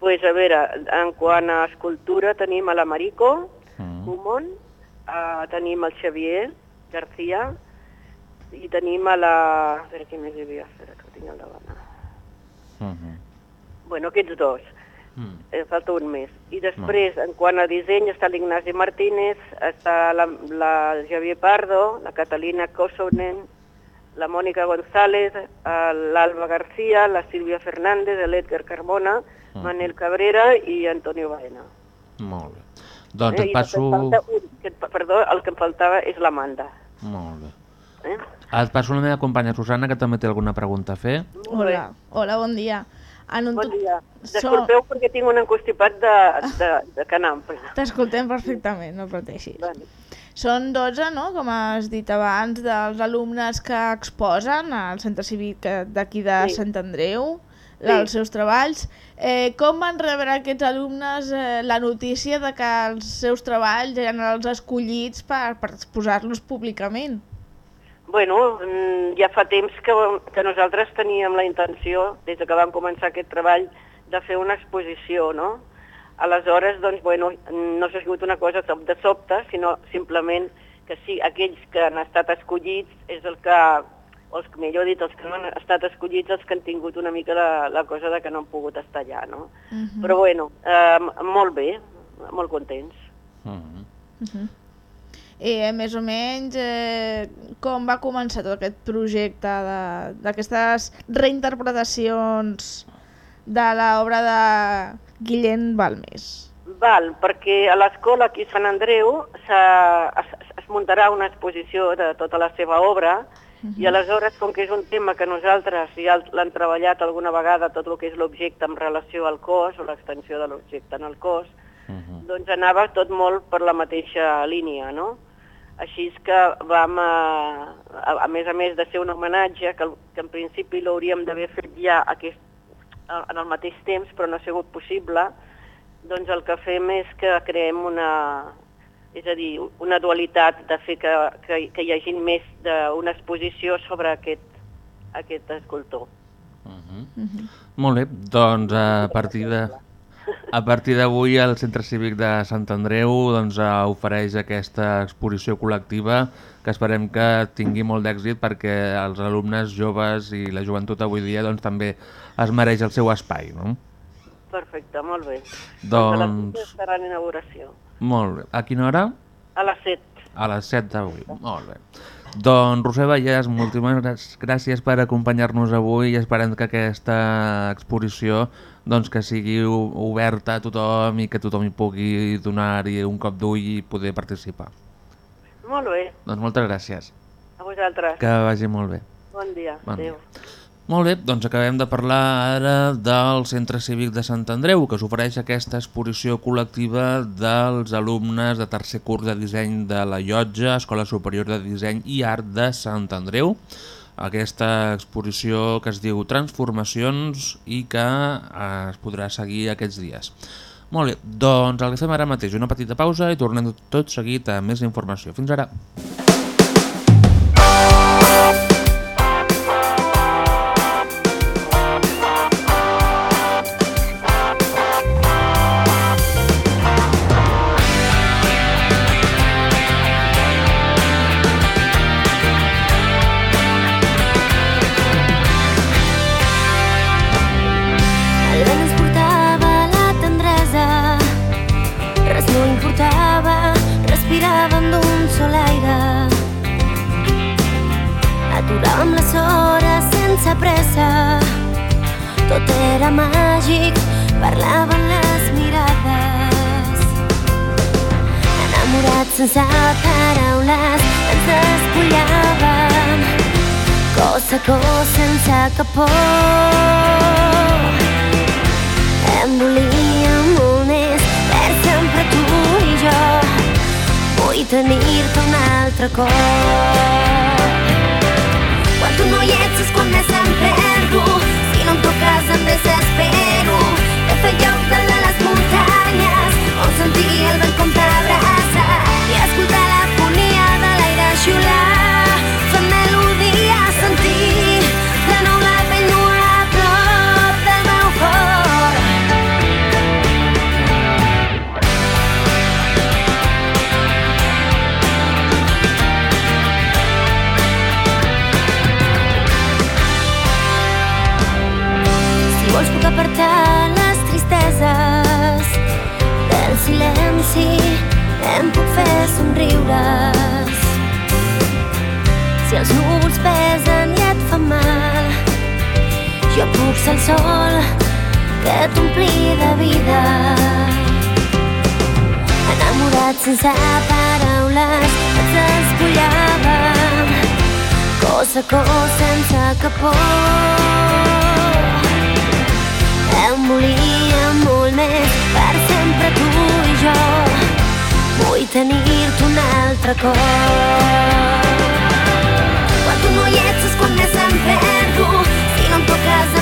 pues, a veure, en quant a escultura tenim a la Marico, Mm. Gumon, uh, tenim el Xavier García i tenim a la... A veure, qui més hi havia? Espera, que ho tinc al davant. Uh -huh. Bueno, aquests dos. Mm. Eh, falta un més. I després, en quant a disseny, està l'Ignasi Martínez, està la, la Javier Pardo, la Catalina Kosonen, la Mònica González, eh, l'Alba García, la Sílvia Fernández, l'Edgar Carmona, Manel Cabrera i Antonio Baena. Molt bé. Doncs Eh, et passo... un, que, perdó, el que em faltava és l'Amanda. Molt bé. Eh? Et passo la meva companya Susana, que també té alguna pregunta a fer. Hola, hola, bon dia. En un Bon dia. So- Disculpeu perquè tinc un encostipat de, de, de canample. T'escoltem perfectament, no pateixis. Vale. Són 12, no?, com has dit abans, dels alumnes que exposen al Centre Cívic d'aquí de Sí. Sant Andreu, Sí. els seus treballs. Eh, com van rebre aquests alumnes eh, la notícia de que els seus treballs eren els escollits per, per exposar-los públicament? Bueno, mm, ja fa temps que, que nosaltres teníem la intenció, des de que vam començar aquest treball, de fer una exposició, no? Aleshores, doncs, bueno, no s'ha sigut una cosa de sobte, sinó simplement que sí, aquells que han estat escollits és el que, o els, millor dit, els que no han estat escollits, els que han tingut una mica la, la cosa de que no han pogut estar allà, no? Mhm. Però bueno, eh, molt bé, molt contents. Uh -huh. Mhm. Eh, més o menys, eh, com va començar tot aquest projecte de- d'aquestes reinterpretacions de l'obra de Guillem Balmes? Val, perquè a l'escola aquí a Sant Andreu s'ha- es, es muntarà una exposició de tota la seva obra i aleshores, com que és un tema que nosaltres ja l'han treballat alguna vegada, tot el que és l'objecte en relació al cos o l'extensió de l'objecte en el cos, doncs anava tot molt per la mateixa línia, no? Així és que vam, a, a, a més a més de ser un homenatge, que, que en principi l'hauríem d'haver fet ja aquest, en el mateix temps, però no ha sigut possible, doncs el que fem és que creem una, és a dir, una dualitat de fer que, que, que hi hagi més d'una exposició sobre aquest, aquest escultor. Molt bé, doncs a partir de... A partir d'avui el Centre Cívic de Sant Andreu doncs, eh, ofereix aquesta exposició col·lectiva que esperem que tingui molt d'èxit perquè els alumnes joves i la joventut avui dia doncs, també es mereix el seu espai. No? Perfecte, molt bé. Doncs- a les 7 estarà en inauguració. Molt bé. A quina hora? A les 7. A les 7 d'avui. Molt bé. Doncs Roser Vallès, moltíssimes gràcies per acompanyar-nos avui i esperem que aquesta exposició doncs, que sigui oberta a tothom i que tothom hi pugui donar-hi un cop d'ull i poder participar. Molt bé. Doncs moltes gràcies. A vosaltres. Que vagi molt bé. Bon dia. Bon Adéu. Molt bé, doncs acabem de parlar ara del Centre Cívic de Sant Andreu, que s'ofereix aquesta exposició col·lectiva dels alumnes de tercer curs de disseny de la Llotja, Escola Superior de Disseny i Art de Sant Andreu. Aquesta exposició que es diu Transformacions i que eh, es podrà seguir aquests dies. Molt bé, doncs el que fem ara mateix, una petita pausa i tornem tot seguit a més informació. Fins ara. Un sense paraules, ens despullàvem, cos a cos sense cap por. Em volia molt més per sempre tu i jo. Vull tenir-te un altre cop. Quan tu no hi ets és quan més em perdo. Si no em toques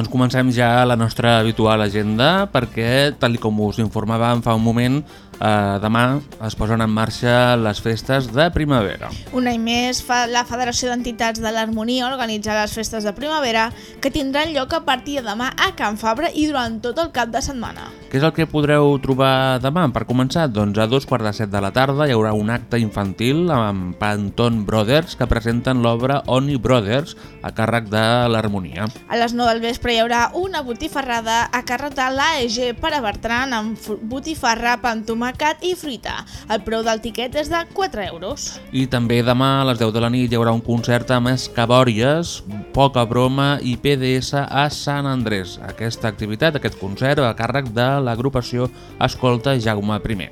Doncs comencem ja la nostra habitual agenda perquè, tal com us informàvem fa un moment, eh, demà es posen en marxa les festes de primavera. Un any més, fa la Federació d'Entitats de l'Harmonia organitza les festes de primavera que tindran lloc a partir de demà a Can Fabra i durant tot el cap de setmana. Què és el que podreu trobar demà? Per començar, doncs a dos quarts de set de la tarda hi haurà un acte infantil amb Panton Brothers que presenten l'obra Oni Brothers a càrrec de l'Harmonia. A les 9 del vespre hi haurà una botifarrada a càrrec de l'AEG per a Bertran amb botifarra, pantomà supermercat i fruita. El preu del tiquet és de 4 euros. I també demà a les 10 de la nit hi haurà un concert amb Escabòries, Poca Broma i PDS a Sant Andrés. Aquesta activitat, aquest concert, a càrrec de l'agrupació Escolta Jaume I.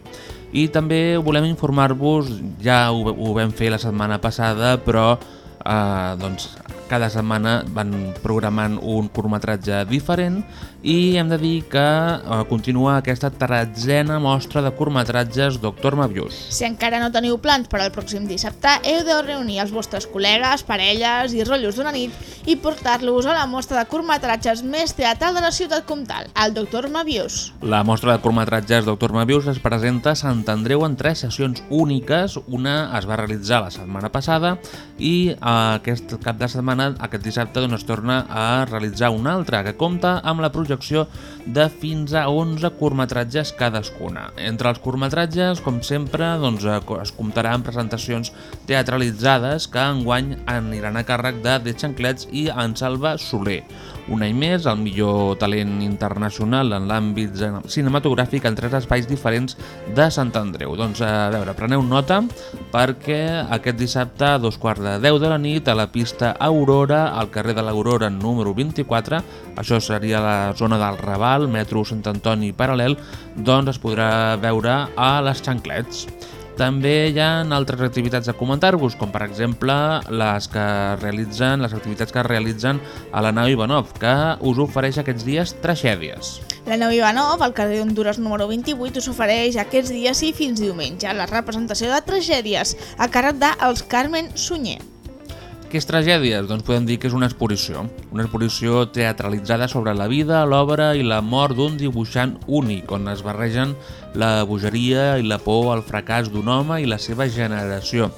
I també volem informar-vos, ja ho, ho vam fer la setmana passada, però eh, doncs, cada setmana van programant un curtmetratge diferent i hem de dir que eh, continua aquesta tretzena mostra de curtmetratges Doctor Mavius. Si encara no teniu plans per al pròxim dissabte, heu de reunir els vostres col·legues, parelles i rotllos d'una nit i portar-los a la mostra de curtmetratges més teatral de la ciutat comtal, el Doctor Mavius. La mostra de curtmetratges Doctor Mavius es presenta a Sant Andreu en tres sessions úniques. Una es va realitzar la setmana passada i eh, aquest cap de setmana, aquest dissabte, doncs, es torna a realitzar una altra que compta amb la projecció de fins a 11 curtmetratges cadascuna. Entre els curtmetratges, com sempre, doncs, eh, es comptarà amb presentacions teatralitzades que enguany aniran a càrrec de De Xanclets i en Salva Soler. Un any més, el millor talent internacional en l'àmbit cinematogràfic en tres espais diferents de Sant Andreu. Doncs a veure, preneu nota perquè aquest dissabte a dos quarts de 10 de la nit a la pista Aurora, al carrer de l'Aurora número 24, això seria la zona del Raval, metro Sant Antoni paral·lel, doncs es podrà veure a les xanclets. També hi ha altres activitats a comentar-vos, com per exemple les que realitzen, les activitats que realitzen a la nau Ivanov, que us ofereix aquests dies tragèdies. La nau Ivanov, al carrer Honduras número 28, us ofereix aquests dies i fins diumenge la representació de tragèdies a càrrec de Els Carmen Sunyer. Què és Tragèdies? Doncs podem dir que és una exposició. Una exposició teatralitzada sobre la vida, l'obra i la mort d'un dibuixant únic, on es barregen la bogeria i la por al fracàs d'un home i la seva generació.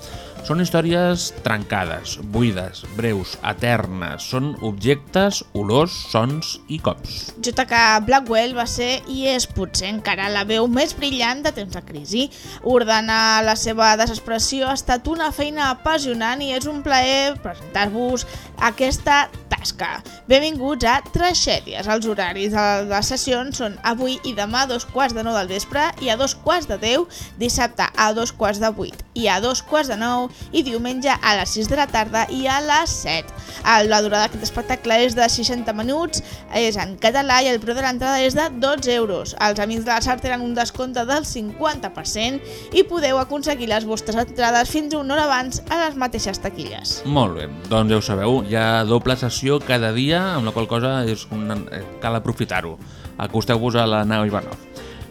Són històries trencades, buides, breus, eternes. Són objectes, olors, sons i cops. J.K. Blackwell va ser i és potser encara la veu més brillant de temps de crisi. Ordenar la seva desesperació ha estat una feina apassionant i és un plaer presentar-vos aquesta tasca. Benvinguts a Tragèdies. Els horaris de les sessions són avui i demà a dos quarts de nou del vespre i a dos quarts de deu, dissabte a dos quarts de vuit i a dos quarts de nou i diumenge a les 6 de la tarda i a les 7. La durada d'aquest espectacle és de 60 minuts, és en català i el preu de l'entrada és de 12 euros. Els Amics de la Sart tenen un descompte del 50% i podeu aconseguir les vostres entrades fins una hora abans a les mateixes taquilles. Molt bé, doncs ja ho sabeu, hi ha doble sessió cada dia, amb la qual cosa és una... eh, cal aprofitar-ho. Acosteu-vos a la nau Ivanov.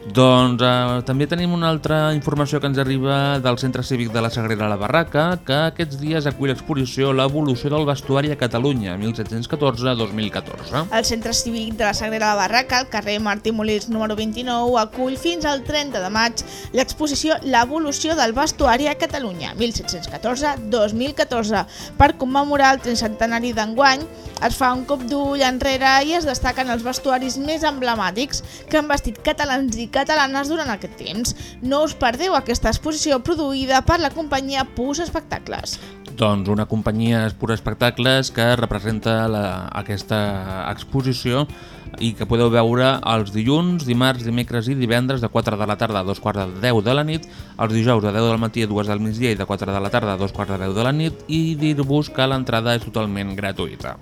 Doncs eh, també tenim una altra informació que ens arriba del Centre Cívic de la Sagrera la Barraca, que aquests dies acull l'exposició L'evolució del vestuari a Catalunya, 1714-2014. El Centre Cívic de la Sagrera la Barraca, al carrer Martí Molins número 29, acull fins al 30 de maig l'exposició L'evolució del vestuari a Catalunya, 1714-2014. Per commemorar el tricentenari d'enguany, es fa un cop d'ull enrere i es destaquen els vestuaris més emblemàtics que han vestit catalans i catalanes durant aquest temps. No us perdeu aquesta exposició produïda per la companyia Pus Espectacles. Doncs una companyia Pur Espectacles que representa la, aquesta exposició i que podeu veure els dilluns, dimarts, dimecres i divendres de 4 de la tarda a 2 quarts de 10 de la nit, els dijous de 10 del matí a 2 del migdia i de 4 de la tarda a 2 quarts de 10 de la nit i dir-vos que l'entrada és totalment gratuïta.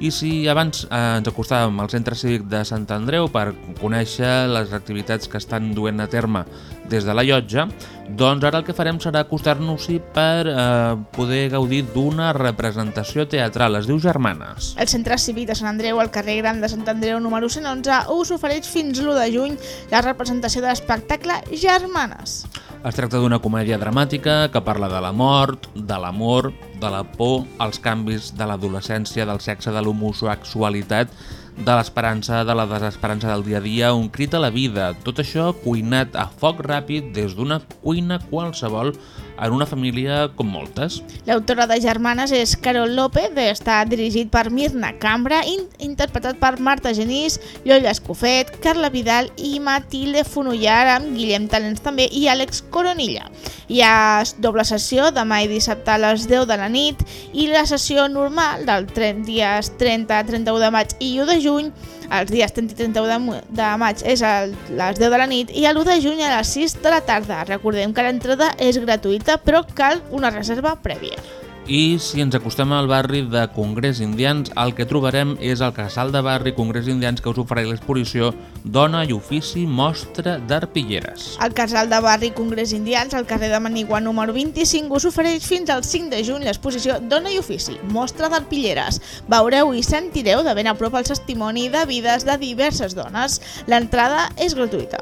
I si abans eh, ens acostàvem al Centre Cívic de Sant Andreu per conèixer les activitats que estan duent a terme des de la llotja, doncs ara el que farem serà acostar-nos-hi per eh, poder gaudir d'una representació teatral. Es diu Germanes. El Centre Cívic de Sant Andreu, al carrer Gran de Sant Andreu número 111, us ofereix fins l'1 de juny la representació de l'espectacle Germanes. Es tracta d'una comèdia dramàtica que parla de la mort, de l'amor, de la por, els canvis de l'adolescència, del sexe, de l'homosexualitat, de l'esperança, de la desesperança del dia a dia, un crit a la vida. Tot això cuinat a foc ràpid des d'una cuina qualsevol en una família com moltes. L'autora de Germanes és Carol López, està dirigit per Mirna Cambra, in interpretat per Marta Genís, Llolla Escofet, Carla Vidal i Matilde Fonollar, amb Guillem Talents també i Àlex Coronilla. Hi ha doble sessió demà i dissabte a les 10 de la nit i la sessió normal del 30, dies 30, 31 de maig i 1 de juny els dies 30 i 31 de, de maig és a les 10 de la nit i l'1 de juny a les 6 de la tarda. Recordem que l'entrada és gratuïta però cal una reserva prèvia. I si ens acostem al barri de Congrés Indians, el que trobarem és el casal de barri Congrés Indians que us ofereix l'exposició Dona i ofici mostra d'arpilleres. El casal de barri Congrés Indians, al carrer de Manigua número 25, us ofereix fins al 5 de juny l'exposició Dona i Ofici, mostra d'arpilleres. Veureu i sentireu de ben a prop el testimoni de vides de diverses dones. L'entrada és gratuïta.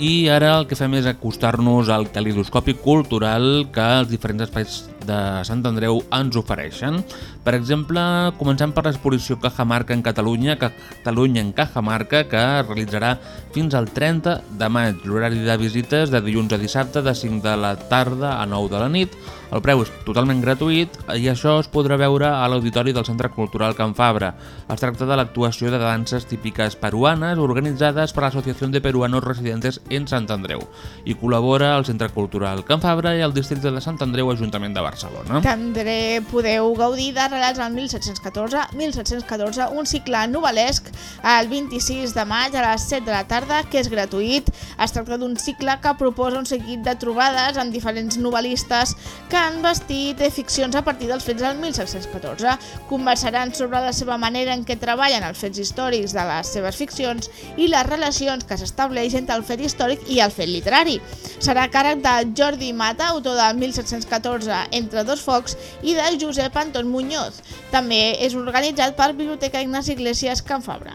I ara el que fem és acostar-nos al calidoscopi cultural que els diferents espais de Sant Andreu ens ofereixen. Per exemple, començant per l'exposició Cajamarca en Catalunya, Catalunya en Cajamarca, que es realitzarà fins al 30 de maig. L'horari de visites de dilluns a dissabte de 5 de la tarda a 9 de la nit. El preu és totalment gratuït i això es podrà veure a l'Auditori del Centre Cultural Can Fabra. Es tracta de l'actuació de danses típiques peruanes organitzades per l'Associació de Peruanos Residentes en Sant Andreu i col·labora el Centre Cultural Can Fabra i el Districte de Sant Andreu Ajuntament de Barcelona. També podeu gaudir d'Arrelats al 1714, 1714, un cicle novel·lesc el 26 de maig a les 7 de la tarda, que és gratuït. Es tracta d'un cicle que proposa un seguit de trobades amb diferents novel·listes que han vestit eh, ficcions a partir dels fets del 1714. Conversaran sobre la seva manera en què treballen els fets històrics de les seves ficcions i les relacions que s'estableix entre el fet històric i el fet literari. Serà càrrec de Jordi Mata, autor de 1714 Entre dos focs, i de Josep Anton Muñoz. També és organitzat per Biblioteca Ignasi Iglesias Can Fabra.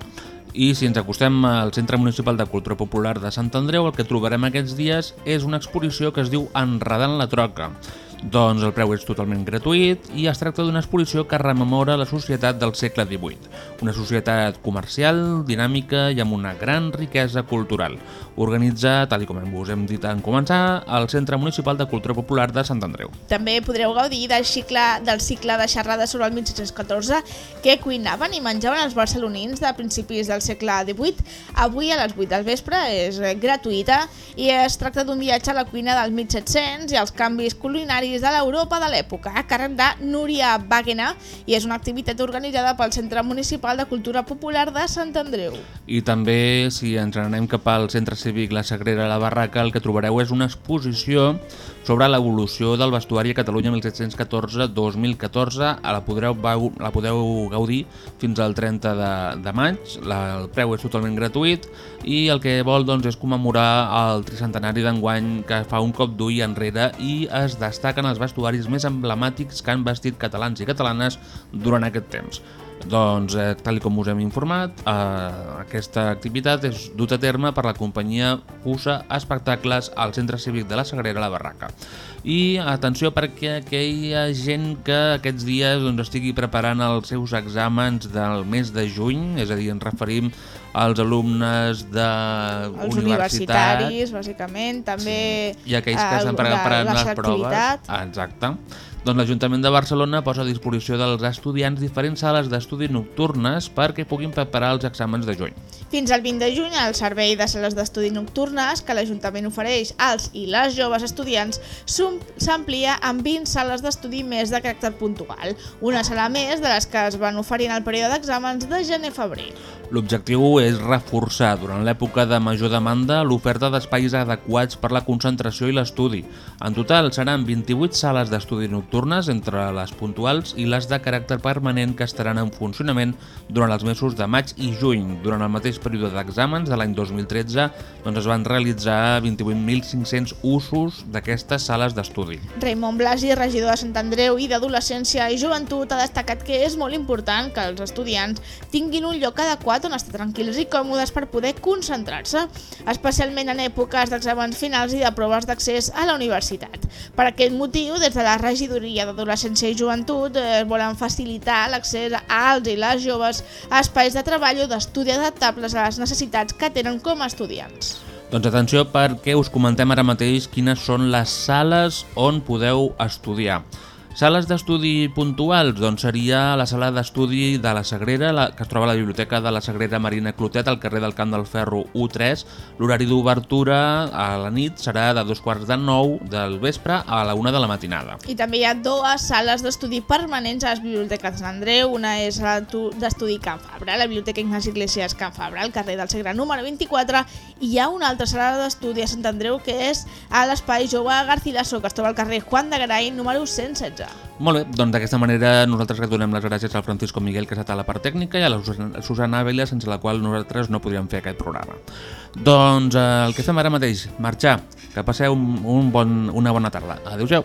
I si ens acostem al Centre Municipal de Cultura Popular de Sant Andreu, el que trobarem aquests dies és una exposició que es diu Enredant la troca. Doncs el preu és totalment gratuït i es tracta d'una exposició que rememora la societat del segle XVIII, una societat comercial, dinàmica i amb una gran riquesa cultural. Organitza, tal com us hem dit en començar, el Centre Municipal de Cultura Popular de Sant Andreu. També podreu gaudir del cicle, del cicle de xerrades sobre el 1714 que cuinaven i menjaven els barcelonins de principis del segle XVIII. Avui a les 8 del vespre és gratuïta i es tracta d'un viatge a la cuina del 1700 i els canvis culinaris de l'Europa de l'època, a càrrec de Núria Wagner i és una activitat organitzada pel Centre Municipal de Cultura Popular de Sant Andreu. I també, si ens anem cap al Centre Cívic La Sagrera La Barraca, el que trobareu és una exposició sobre l'evolució del vestuari a Catalunya 1714-2014. La la podeu gaudir fins al 30 de, de maig. La, el preu és totalment gratuït i el que vol doncs, és commemorar el tricentenari d'enguany que fa un cop d'ull enrere i es destaquen els vestuaris més emblemàtics que han vestit catalans i catalanes durant aquest temps. Doncs, eh, tal com us hem informat, eh, aquesta activitat és dut a terme per la companyia USA Espectacles al Centre Cívic de la Sagrera La Barraca. I atenció perquè aquella gent que aquests dies doncs, estigui preparant els seus exàmens del mes de juny, és a dir, ens referim als alumnes de Els universitat, universitaris, bàsicament, també i aquells que estan preparant la les proves. Exacte. Doncs l'Ajuntament de Barcelona posa a disposició dels estudiants diferents sales d'estudi nocturnes perquè puguin preparar els exàmens de juny. Fins al 20 de juny, el servei de sales d'estudi nocturnes que l'Ajuntament ofereix als i les joves estudiants s'amplia amb 20 sales d'estudi més de caràcter puntual, una sala més de les que es van oferir en el període d'exàmens de gener-febrer. L'objectiu és reforçar durant l'època de major demanda l'oferta d'espais adequats per la concentració i l'estudi. En total seran 28 sales d'estudi nocturnes entre les puntuals i les de caràcter permanent que estaran en funcionament durant els mesos de maig i juny. Durant el mateix període d'exàmens de l'any 2013 doncs es van realitzar 28.500 usos d'aquestes sales d'estudi. Raimon Blasi, regidor de Sant Andreu i d'Adolescència i Joventut, ha destacat que és molt important que els estudiants tinguin un lloc adequat on estar tranquils i còmodes per poder concentrar-se, especialment en èpoques d'exàmens finals i de proves d'accés a la universitat. Per aquest motiu, des de la regidoria d'Adolescència i Joventut eh, volen facilitar l'accés als i les joves a espais de treball o d'estudi adaptables a les necessitats que tenen com a estudiants. Doncs atenció perquè us comentem ara mateix quines són les sales on podeu estudiar. Sales d'estudi puntuals, doncs seria la sala d'estudi de la Sagrera, la, que es troba a la Biblioteca de la Sagrera Marina Clotet, al carrer del Camp del Ferro 1-3. L'horari d'obertura a la nit serà de dos quarts de nou del vespre a la una de la matinada. I també hi ha dues sales d'estudi permanents a les biblioteques de Sant Andreu. Una és d'estudi Can Fabra, la Biblioteca Ignasi Iglesias Can Fabra, al carrer del Segre número 24. I hi ha una altra sala d'estudi a Sant Andreu que és a l'espai Jove Garcilaso, que es troba al carrer Juan de Garay número 116. Molt bé, doncs d'aquesta manera nosaltres retornem les gràcies al Francisco Miguel que està a la part tècnica i a la Susana- Ávila sense la qual nosaltres no podríem fer aquest programa. Doncs eh, el que fem ara mateix, marxar, que passeu un, un bon, una bona tarda. Adéu-siau.